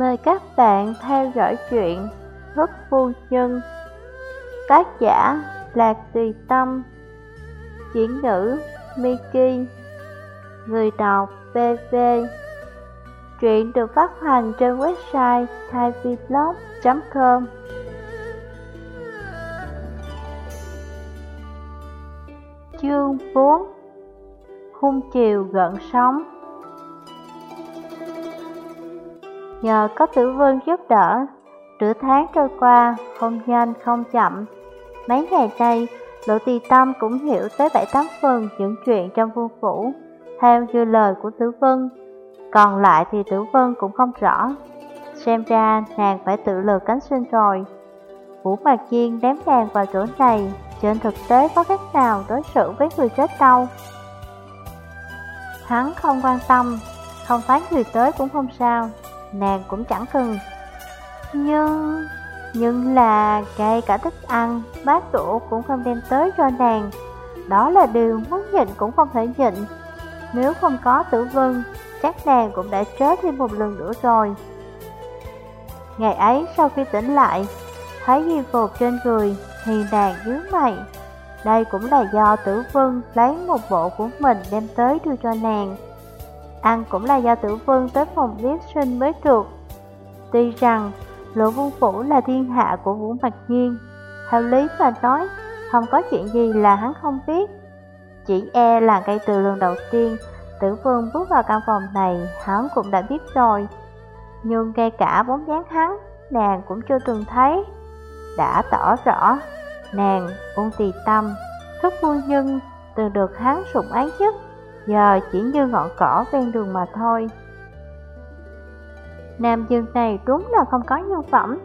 Mời các bạn theo dõi chuyện Thức Phu Nhân. Tác giả Lạc Tùy Tâm. Chuyển ngữ Miki. Người đọc BV Truyện được phát hành trên website thaiviblog.com Chương 4 Hung chiều gợn sóng. Nhờ có tử vương giúp đỡ, nửa tháng trôi qua, không nhanh không chậm. Mấy ngày nay, Lộ Tì Tâm cũng hiểu tới bảy tám phần những chuyện trong vương phủ, theo như lời của Tử Vân. Còn lại thì Tử Vân cũng không rõ. Xem ra nàng phải tự lừa cánh sinh rồi. Vũ Mạc Chiên đếm nàng vào chỗ này, trên thực tế có cách nào đối xử với người chết đâu. Hắn không quan tâm, không phái người tới cũng không sao, nàng cũng chẳng cần. Nhưng, nhưng là ngay cả thức ăn, bát đũa cũng không đem tới cho nàng. Đó là điều muốn nhịn cũng không thể nhịn. Nếu không có tử vân, chắc nàng cũng đã chết thêm một lần nữa rồi. Ngày ấy sau khi tỉnh lại, thấy y phục trên người thì nàng dưới mày. Đây cũng là do tử vân lấy một bộ của mình đem tới đưa cho nàng. Ăn cũng là do tử vân tới phòng viết sinh mới được. Tuy rằng Lộ Vương Phủ là thiên hạ của Vũ Mạch Nhiên, theo lý mà nói, không có chuyện gì là hắn không biết. Chỉ e là ngay từ lần đầu tiên, tử vương bước vào căn phòng này, hắn cũng đã biết rồi. Nhưng ngay cả bóng dáng hắn, nàng cũng chưa từng thấy. Đã tỏ rõ, nàng, ôn tì tâm, thức phu nhân, từng được hắn sủng ái nhất giờ chỉ như ngọn cỏ ven đường mà thôi. Nam dương này đúng là không có nhân phẩm,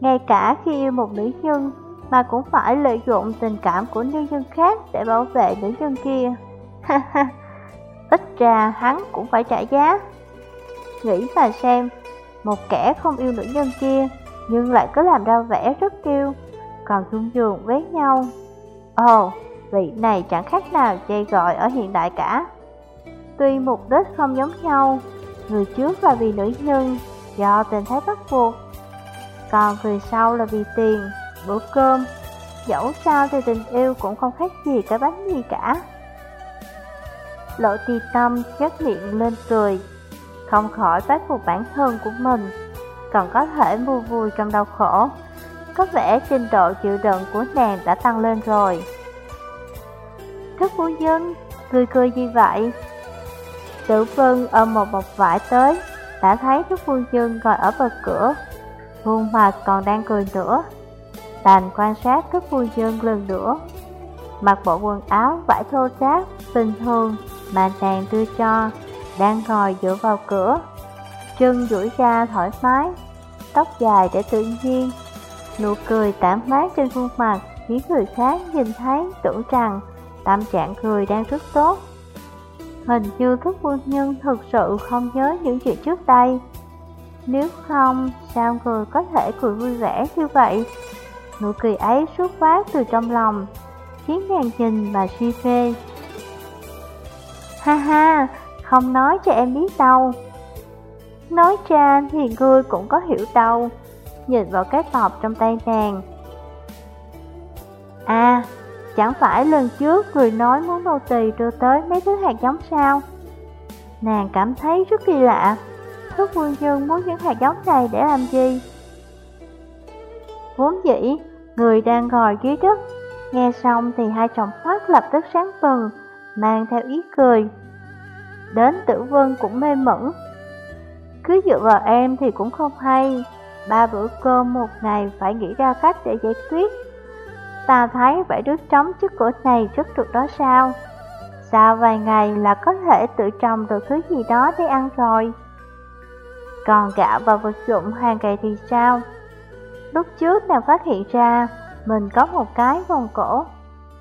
ngay cả khi yêu một nữ nhân mà cũng phải lợi dụng tình cảm của nữ nhân khác để bảo vệ nữ nhân kia. Ha ha, ít ra hắn cũng phải trả giá. Nghĩ mà xem, một kẻ không yêu nữ nhân kia nhưng lại cứ làm ra vẻ rất kêu còn chung giường với nhau. Ồ, vị này chẳng khác nào chơi gọi ở hiện đại cả. Tuy mục đích không giống nhau, người trước là vì nữ nhân, do tình thế bắt buộc, còn người sau là vì tiền, bữa cơm. Dẫu sao thì tình yêu cũng không khác gì cái bánh gì cả. Lộ tì tâm chất miệng lên cười, không khỏi bắt phục bản thân của mình, còn có thể mua vui trong đau khổ. Có vẻ trình độ chịu đựng của nàng đã tăng lên rồi. Thức phu dân cười cười gì vậy? Tử Vân ôm một bọc vải tới, đã thấy Trúc Phương nhân ngồi ở bờ cửa, khuôn mặt còn đang cười nữa. Đành quan sát Trúc Phương nhân lần nữa, mặc bộ quần áo vải thô ráp, bình thường mà nàng đưa cho, đang ngồi dựa vào cửa, chân duỗi ra thoải mái, tóc dài để tự nhiên, nụ cười tản mát trên khuôn mặt khiến người khác nhìn thấy tưởng rằng tâm trạng cười đang rất tốt. Hình như thức quân nhân thực sự không nhớ những chuyện trước đây. Nếu không, sao người có thể cười vui vẻ như vậy? Nụ cười ấy xuất phát từ trong lòng, khiến nàng nhìn mà suy phê. Ha ha, không nói cho em biết đâu. Nói ra thì ngươi cũng có hiểu đâu. Nhìn vào cái bọc trong tay nàng. À, Chẳng phải lần trước người nói muốn nô tỳ đưa tới mấy thứ hạt giống sao? Nàng cảm thấy rất kỳ lạ. Thức quân dương muốn những hạt giống này để làm gì? Vốn dĩ, người đang ngồi dưới đất. Nghe xong thì hai chồng phát lập tức sáng bừng, mang theo ý cười. Đến tử vân cũng mê mẩn. Cứ dựa vào em thì cũng không hay. Ba bữa cơm một ngày phải nghĩ ra cách để giải quyết Ta thấy bãi đứa trống trước cửa này rất được đó sao? Sau vài ngày là có thể tự trồng được thứ gì đó để ăn rồi. Còn gạo và vật dụng hàng ngày thì sao? Lúc trước nàng phát hiện ra, Mình có một cái vòng cổ,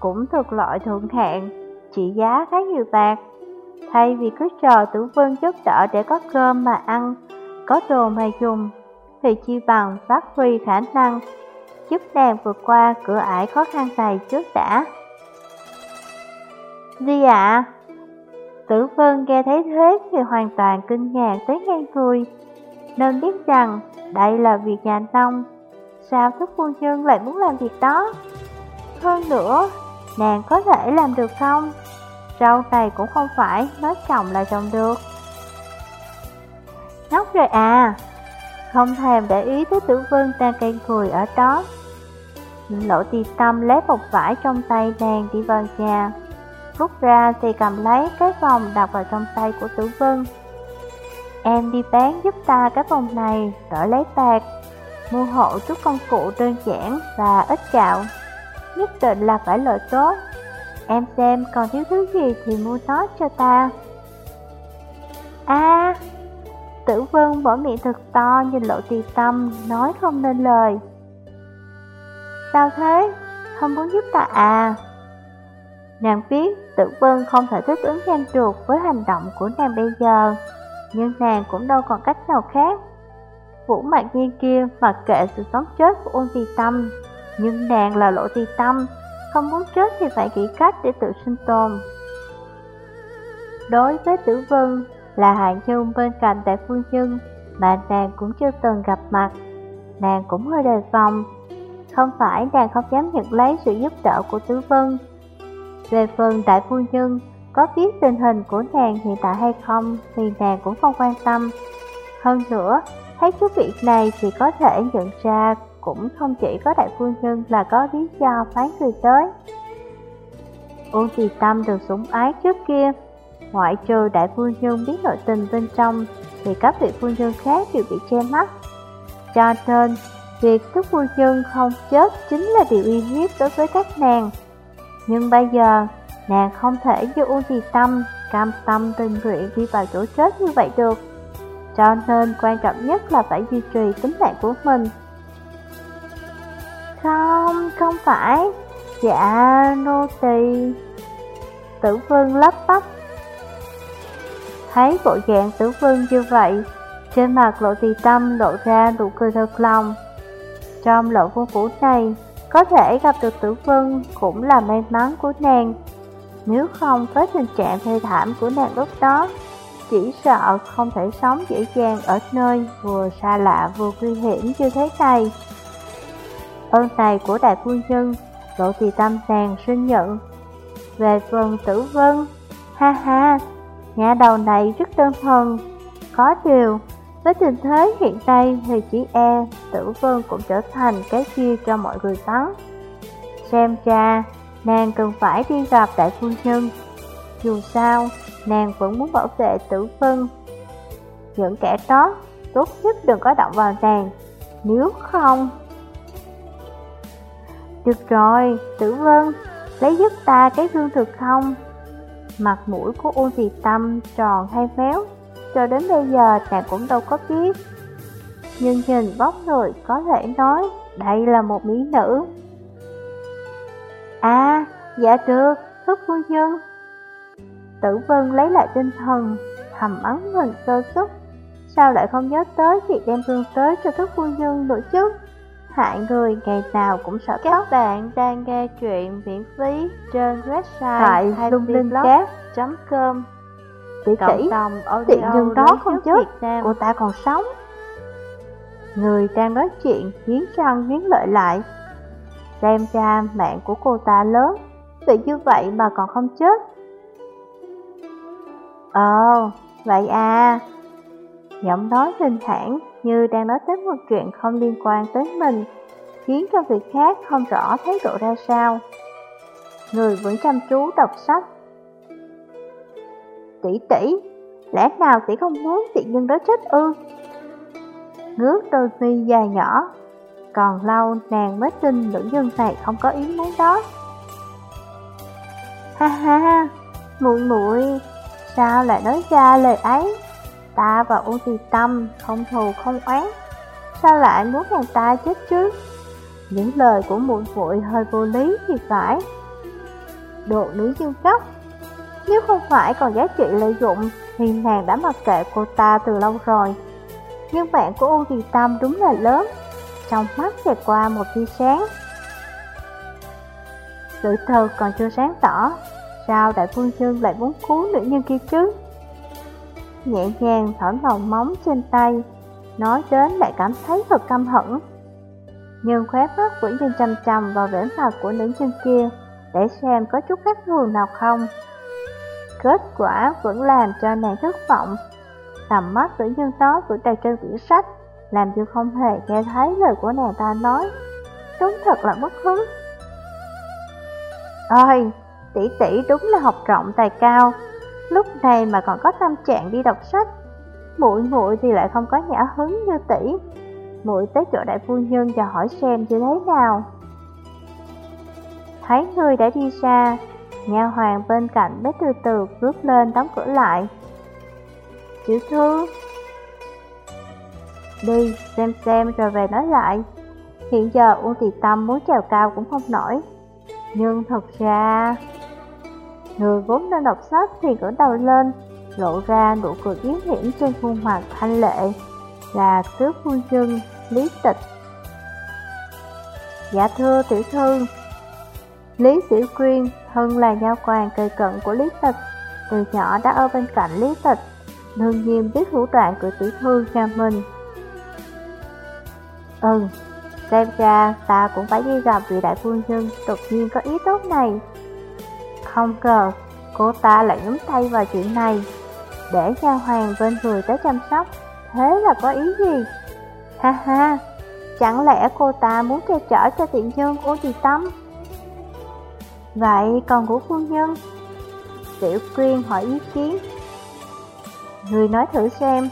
Cũng thuộc loại thượng hạng, Trị giá khá nhiều bạc. Thay vì cứ chờ tử vân giúp đỡ để có cơm mà ăn, Có đồ mà dùng, Thì chi bằng phát huy khả năng giúp nàng vượt qua cửa ải khó khăn này trước đã. Di ạ? Tử Vân nghe thấy thế thì hoàn toàn kinh ngạc tới ngang cười. Nên biết rằng đây là việc nhà nông Sao thức quân nhân lại muốn làm việc đó Hơn nữa, Nàng có thể làm được không Rau này cũng không phải Nói trồng là trồng được Ngốc rồi à Không thèm để ý tới tử vân đang cây cười ở đó Lộ tì tâm lấy một vải trong tay nàng đi vào nhà. Rút ra thì cầm lấy cái vòng đặt vào trong tay của tử vân. Em đi bán giúp ta cái vòng này, đỡ lấy bạc. Mua hộ chút công cụ đơn giản và ít gạo. Nhất định là phải lợi tốt Em xem còn thiếu thứ gì thì mua nó cho ta. A! Tử vân bỏ miệng thật to nhìn lộ tì tâm Nói không nên lời. Sao thế? Không muốn giúp ta à? Nàng biết tử vân không thể thích ứng nhanh được với hành động của nàng bây giờ, Nhưng nàng cũng đâu còn cách nào khác Vũ mạc nhiên kia mặc kệ sự sống chết của ôn tì tâm, Nhưng nàng là lộ tì tâm, Không muốn chết thì phải nghĩ cách để tự sinh tồn Đối với tử vân là hạng nhân bên cạnh đại phu nhân Mà nàng cũng chưa từng gặp mặt, Nàng cũng hơi đề phòng không phải nàng không dám nhận lấy sự giúp đỡ của tứ vân Về phần đại phu nhân Có biết tình hình của nàng hiện tại hay không Thì nàng cũng không quan tâm Hơn nữa Thấy chút việc này thì có thể nhận ra cũng không chỉ có đại phu nhân là có lý do phái người tới. Uông Trì Tâm được sủng ái trước kia, ngoại trừ đại phu nhân biết nội tình bên trong thì các vị phu nhân khác đều bị che mắt. Cho nên, việc thức phu nhân không chết chính là điều uy hiếp đối với các nàng. Nhưng bây giờ, nàng không thể như Uông Trì Tâm cam tâm tình nguyện đi vào chỗ chết như vậy được. Cho nên quan trọng nhất là phải duy trì tính mạng của mình. Không, không phải. Dạ, nô tỳ. Tử vương lắp bắp. Thấy bộ dạng tử vương như vậy Trên mặt lộ tỳ tâm lộ ra nụ cười thật lòng. Trong lộ vô phủ này Có thể gặp được tử vân cũng là may mắn của nàng Nếu không với tình trạng thê thảm của nàng lúc đó chỉ sợ không thể sống dễ dàng ở nơi vừa xa lạ vừa nguy hiểm như thế này. Ơn này của đại phu nhân, lộ tỳ tâm nàng sinh nhận. Về phần tử vân, ha ha, nhà đầu này rất đơn thuần. Có điều, với tình thế hiện nay thì chỉ e tử vân cũng trở thành cái chia cho mọi người bắn. Xem ra nàng cần phải đi gặp đại phu nhân. Dù sao, nàng vẫn muốn bảo vệ tử vân. Những kẻ đó, tốt nhất đừng có động vào nàng, nếu không... Được rồi, tử vân, lấy giúp ta cái gương thực không? Mặt mũi của ôn thị Tâm tròn hay méo, cho đến bây giờ nàng cũng đâu có biết. Nhưng nhìn vóc người có thể nói đây là một mỹ nữ. À, dạ được, thức phu nhân. Tử Vân lấy lại tinh thần, thầm ấn mình sơ xuất. Sao lại không nhớ tới việc đem gương tới cho thức phu nhân nữa chứ? Hại người ngày nào cũng sợ Các bạn đang nghe chuyện miễn phí trên website tại lung linh com Tỷ tỷ, tiện nhân đó không chết, cô ta còn sống Người đang nói chuyện nghiến răng nghiến lợi lại Xem ra mạng của cô ta lớn Vì như vậy mà còn không chết Ồ, vậy à. Giọng nói bình thản như đang nói tới một chuyện không liên quan tới mình, khiến cho người khác không rõ thái độ ra sao. Người vẫn chăm chú đọc sách. Tỷ tỷ, lẽ nào tỷ không muốn tiện nhân đó chết ư? Ngước đôi mi dài nhỏ, còn lâu nàng mới tin nữ nhân này không có ý muốn đó. Ha ha, muội muội Sao lại nói ra lời ấy? Ta và U Tì Tâm không thù không oán Sao lại muốn nàng ta chết chứ? Những lời của muội muội hơi vô lý thì phải độ nữ dương cấp nếu không phải còn giá trị lợi dụng Thì nàng đã mặc kệ cô ta từ lâu rồi Nhưng bạn của U Kỳ Tâm đúng là lớn Trong mắt xẹt qua một tia sáng Sự thật còn chưa sáng tỏ Sao đại phương chương lại muốn cứu nữ nhân kia chứ? Nhẹ nhàng thở lòng móng trên tay nói đến lại cảm thấy thật căm hận. Nhưng khóe mắt vẫn nhìn chăm chăm vào vẻ mặt của nữ nhân kia, để xem có chút khác thường nào không. Kết quả vẫn làm cho nàng thất vọng. Tầm mắt nữ nhân đó vẫn đầy trên quyển sách, làm như không hề nghe thấy lời của nàng ta nói. Đúng thật là mất hứng. Ôi, tỷ tỷ đúng là học rộng tài cao, lúc này mà còn có tâm trạng đi đọc sách. Muội muội thì lại không có nhã hứng như tỷ. Muội tới chỗ đại phu nhân và hỏi xem như thế nào. Thấy người đã đi xa, nha hoàng bên cạnh bé từ từ bước lên đóng cửa lại. Tiểu thư, đi xem xem rồi về nói lại. Hiện giờ Uông Tì Tâm muốn trèo cao cũng không nổi. Nhưng thật ra... Người vốn đang đọc sách thì cởi đầu lên, lộ ra nụ cười yếm hiểm trên khuôn mặt thanh lệ, là tước phu chân Lý Tịch. Dạ thưa tiểu thư, Lý Tiểu Quyên thân là nha quan cây cận của Lý Tịch, từ nhỏ đã ở bên cạnh Lý Tịch, đương nhiên biết thủ đoạn của tiểu thư nhà mình. Ừ, xem ra ta cũng phải đi gặp vị đại phu nhân đột nhiên có ý tốt này. Không ngờ, cô ta lại nhúng tay vào chuyện này, để nha hoàng bên người tới chăm sóc, thế là có ý gì? Ha ha, chẳng lẽ cô ta muốn che chở cho tiện nhân của Tì Tâm? Vậy còn của phu nhân? Tiểu Quyên hỏi ý kiến. Người nói thử xem.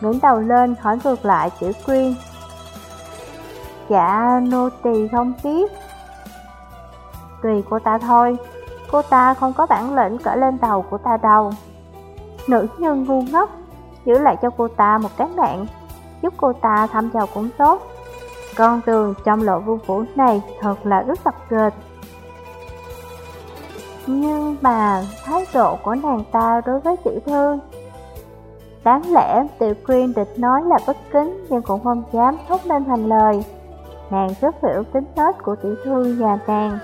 ngẩng đầu lên hỏi ngược lại Tiểu Quyên. Dạ, nô tỳ không biết. Tùy cô ta thôi, cô ta không có bản lĩnh cỡ lên đầu của ta đâu. Nữ nhân ngu ngốc, giữ lại cho cô ta một cái mạng, giúp cô ta thăm dò cũng tốt. Con đường trong lộ vương phủ này thật là rất tập kịch. Nhưng mà thái độ của nàng ta đối với tiểu thư? Đáng lẽ tiểu quyên địch nói là bất kính nhưng cũng không dám thốt lên thành lời. Nàng rất hiểu tính nết của tiểu thư nhà nàng.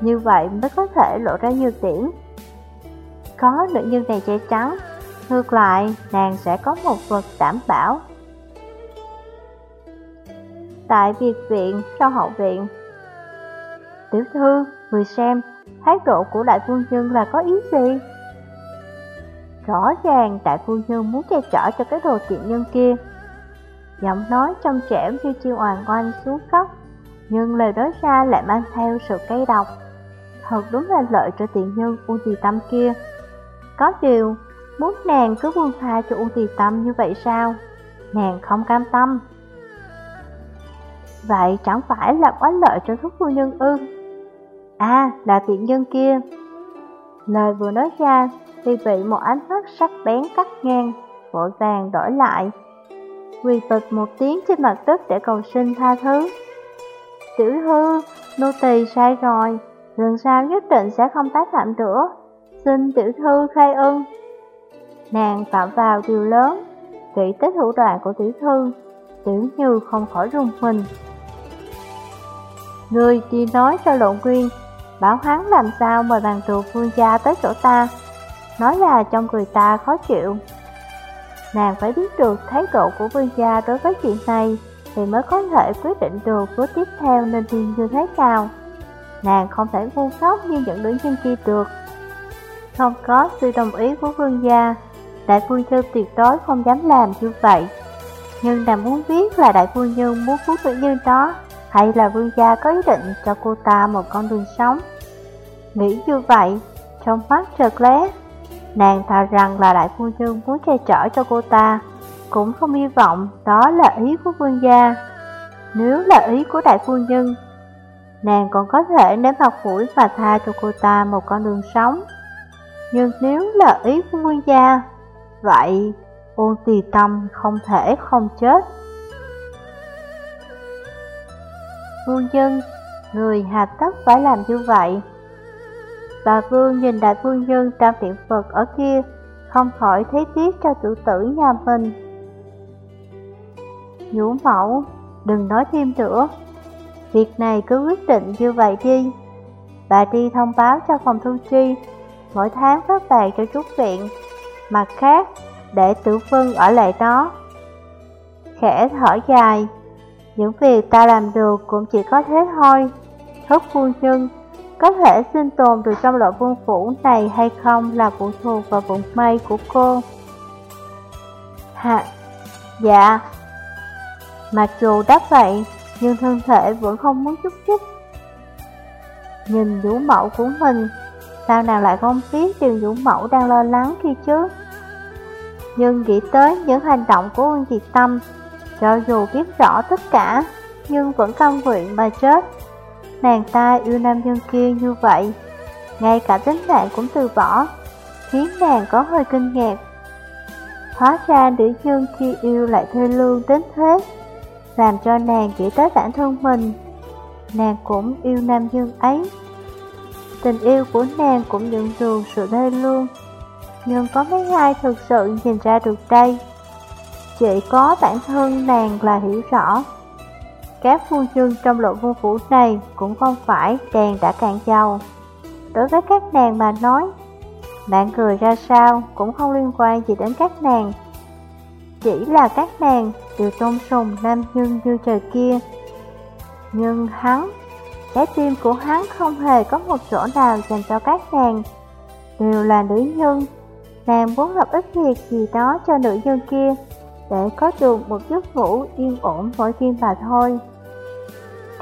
Như vậy mới có thể lộ ra nhiều điểm. Có nữ nhân này che chắn Ngược lại, nàng sẽ có một vật đảm bảo. Tại biệt viện, sau hậu viện. Tiểu thư, người xem, thái độ của đại phu nhân là có ý gì? Rõ ràng đại phu nhân muốn che chở cho cái đồ tiện nhân kia. Giọng nói trong trẻo như chiêu hoàng oanh xuống khóc, nhưng lời nói ra lại mang theo sự cay độc. Thật đúng là lợi cho tiện nhân U Tì Tâm kia. Có điều, muốn nàng cứ buông tha cho U Tì Tâm như vậy sao? Nàng không cam tâm. Vậy chẳng phải là quá lợi cho thuốc phu nhân ư? À, là tiện nhân kia. Lời vừa nói ra thì bị một ánh mắt sắc bén cắt ngang, vội vàng đổi lại. Quỳ bật một tiếng trên mặt đất để cầu xin tha thứ. Tiểu thư, nô tỳ sai rồi, lần sau nhất định sẽ không tái phạm nữa. Xin tiểu thư khai ân. Nàng phạm vào điều lớn, kỹ tích thủ đoạn của tiểu thư, tiểu như không khỏi rung mình. Người đi nói cho lộn quyên bảo hắn làm sao mời bàn tù vương gia tới chỗ ta, nói là trong người ta khó chịu. Nàng phải biết được thái độ của vương gia đối với chuyện này, thì mới có thể quyết định được bước tiếp theo nên đi như thế nào. Nàng không thể ngu ngốc như những nữ nhân kia được. Không có sự đồng ý của vương gia, đại vương nhân tuyệt đối không dám làm như vậy. Nhưng nàng muốn biết là đại vương nhân muốn cứu nữ nhân đó, hay là vương gia có ý định cho cô ta một con đường sống. Nghĩ như vậy, trong mắt chợt lé, nàng thà rằng là đại phu nhân muốn che chở cho cô ta, cũng không hy vọng đó là ý của vương gia. Nếu là ý của đại phu nhân, nàng còn có thể ném mặt mũi và tha cho cô ta một con đường sống. Nhưng nếu là ý của vương gia, vậy ôn tì tâm không thể không chết. Vương dân, người hà tất phải làm như vậy. Bà Vương nhìn đại phu nhân trong tiệm Phật ở kia, không khỏi thấy tiếc cho chủ tử nhà mình. Nhũ mẫu, đừng nói thêm nữa. Việc này cứ quyết định như vậy đi. Bà đi thông báo cho phòng thu chi, mỗi tháng phát bạc cho chút viện. Mặt khác, để tử vân ở lại đó. Khẽ thở dài, những việc ta làm được cũng chỉ có thế thôi. Thất phu nhân, có thể sinh tồn được trong loại vương phủ này hay không là phụ thuộc vào vận may của cô. Hả? Dạ. Mặc dù đáp vậy, nhưng thân thể vẫn không muốn chút chút. Nhìn vũ mẫu của mình, sao nàng lại không biết điều vũ mẫu đang lo lắng khi trước? Nhưng nghĩ tới những hành động của Ương Diệt Tâm, cho dù biết rõ tất cả, nhưng vẫn căm nguyện mà chết. Nàng ta yêu nam nhân kia như vậy, ngay cả tính mạng cũng từ bỏ, khiến nàng có hơi kinh ngạc. Hóa ra nữ nhân khi yêu lại thê lương đến thế, làm cho nàng chỉ tới bản thân mình. Nàng cũng yêu nam nhân ấy. Tình yêu của nàng cũng nhận được sự thê lương, nhưng có mấy ai thực sự nhìn ra được đây. Chỉ có bản thân nàng là hiểu rõ. Các phu nhân trong lộ vương phủ này cũng không phải đèn đã cạn dầu. Đối với các nàng mà nói, bạn cười ra sao cũng không liên quan gì đến các nàng. Chỉ là các nàng đều tôn sùng nam nhân như trời kia. Nhưng hắn, trái tim của hắn không hề có một chỗ nào dành cho các nàng. Đều là nữ nhân, nàng muốn lập ít việc gì đó cho nữ nhân kia để có được một giấc ngủ yên ổn mỗi đêm mà thôi.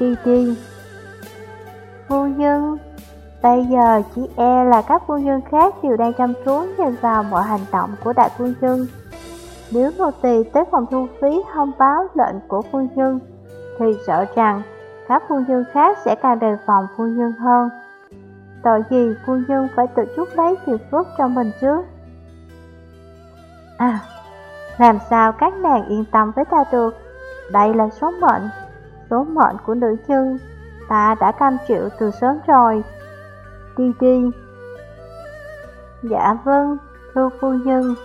Đi đi. Phu nhân, bây giờ chỉ e là các phu nhân khác đều đang chăm chú nhìn vào mọi hành động của đại phu nhân. Nếu nô tỳ tới phòng thu phí thông báo lệnh của phu nhân, thì sợ rằng các phu nhân khác sẽ càng đề phòng phu nhân hơn. Tội gì phu nhân phải tự chút lấy phiền phức cho mình chứ? À, làm sao các nàng yên tâm với ta được? Đây là số mệnh, số mệnh của nữ chân, ta đã cam chịu từ sớm rồi. Đi đi. Dạ vâng, thưa phu nhân.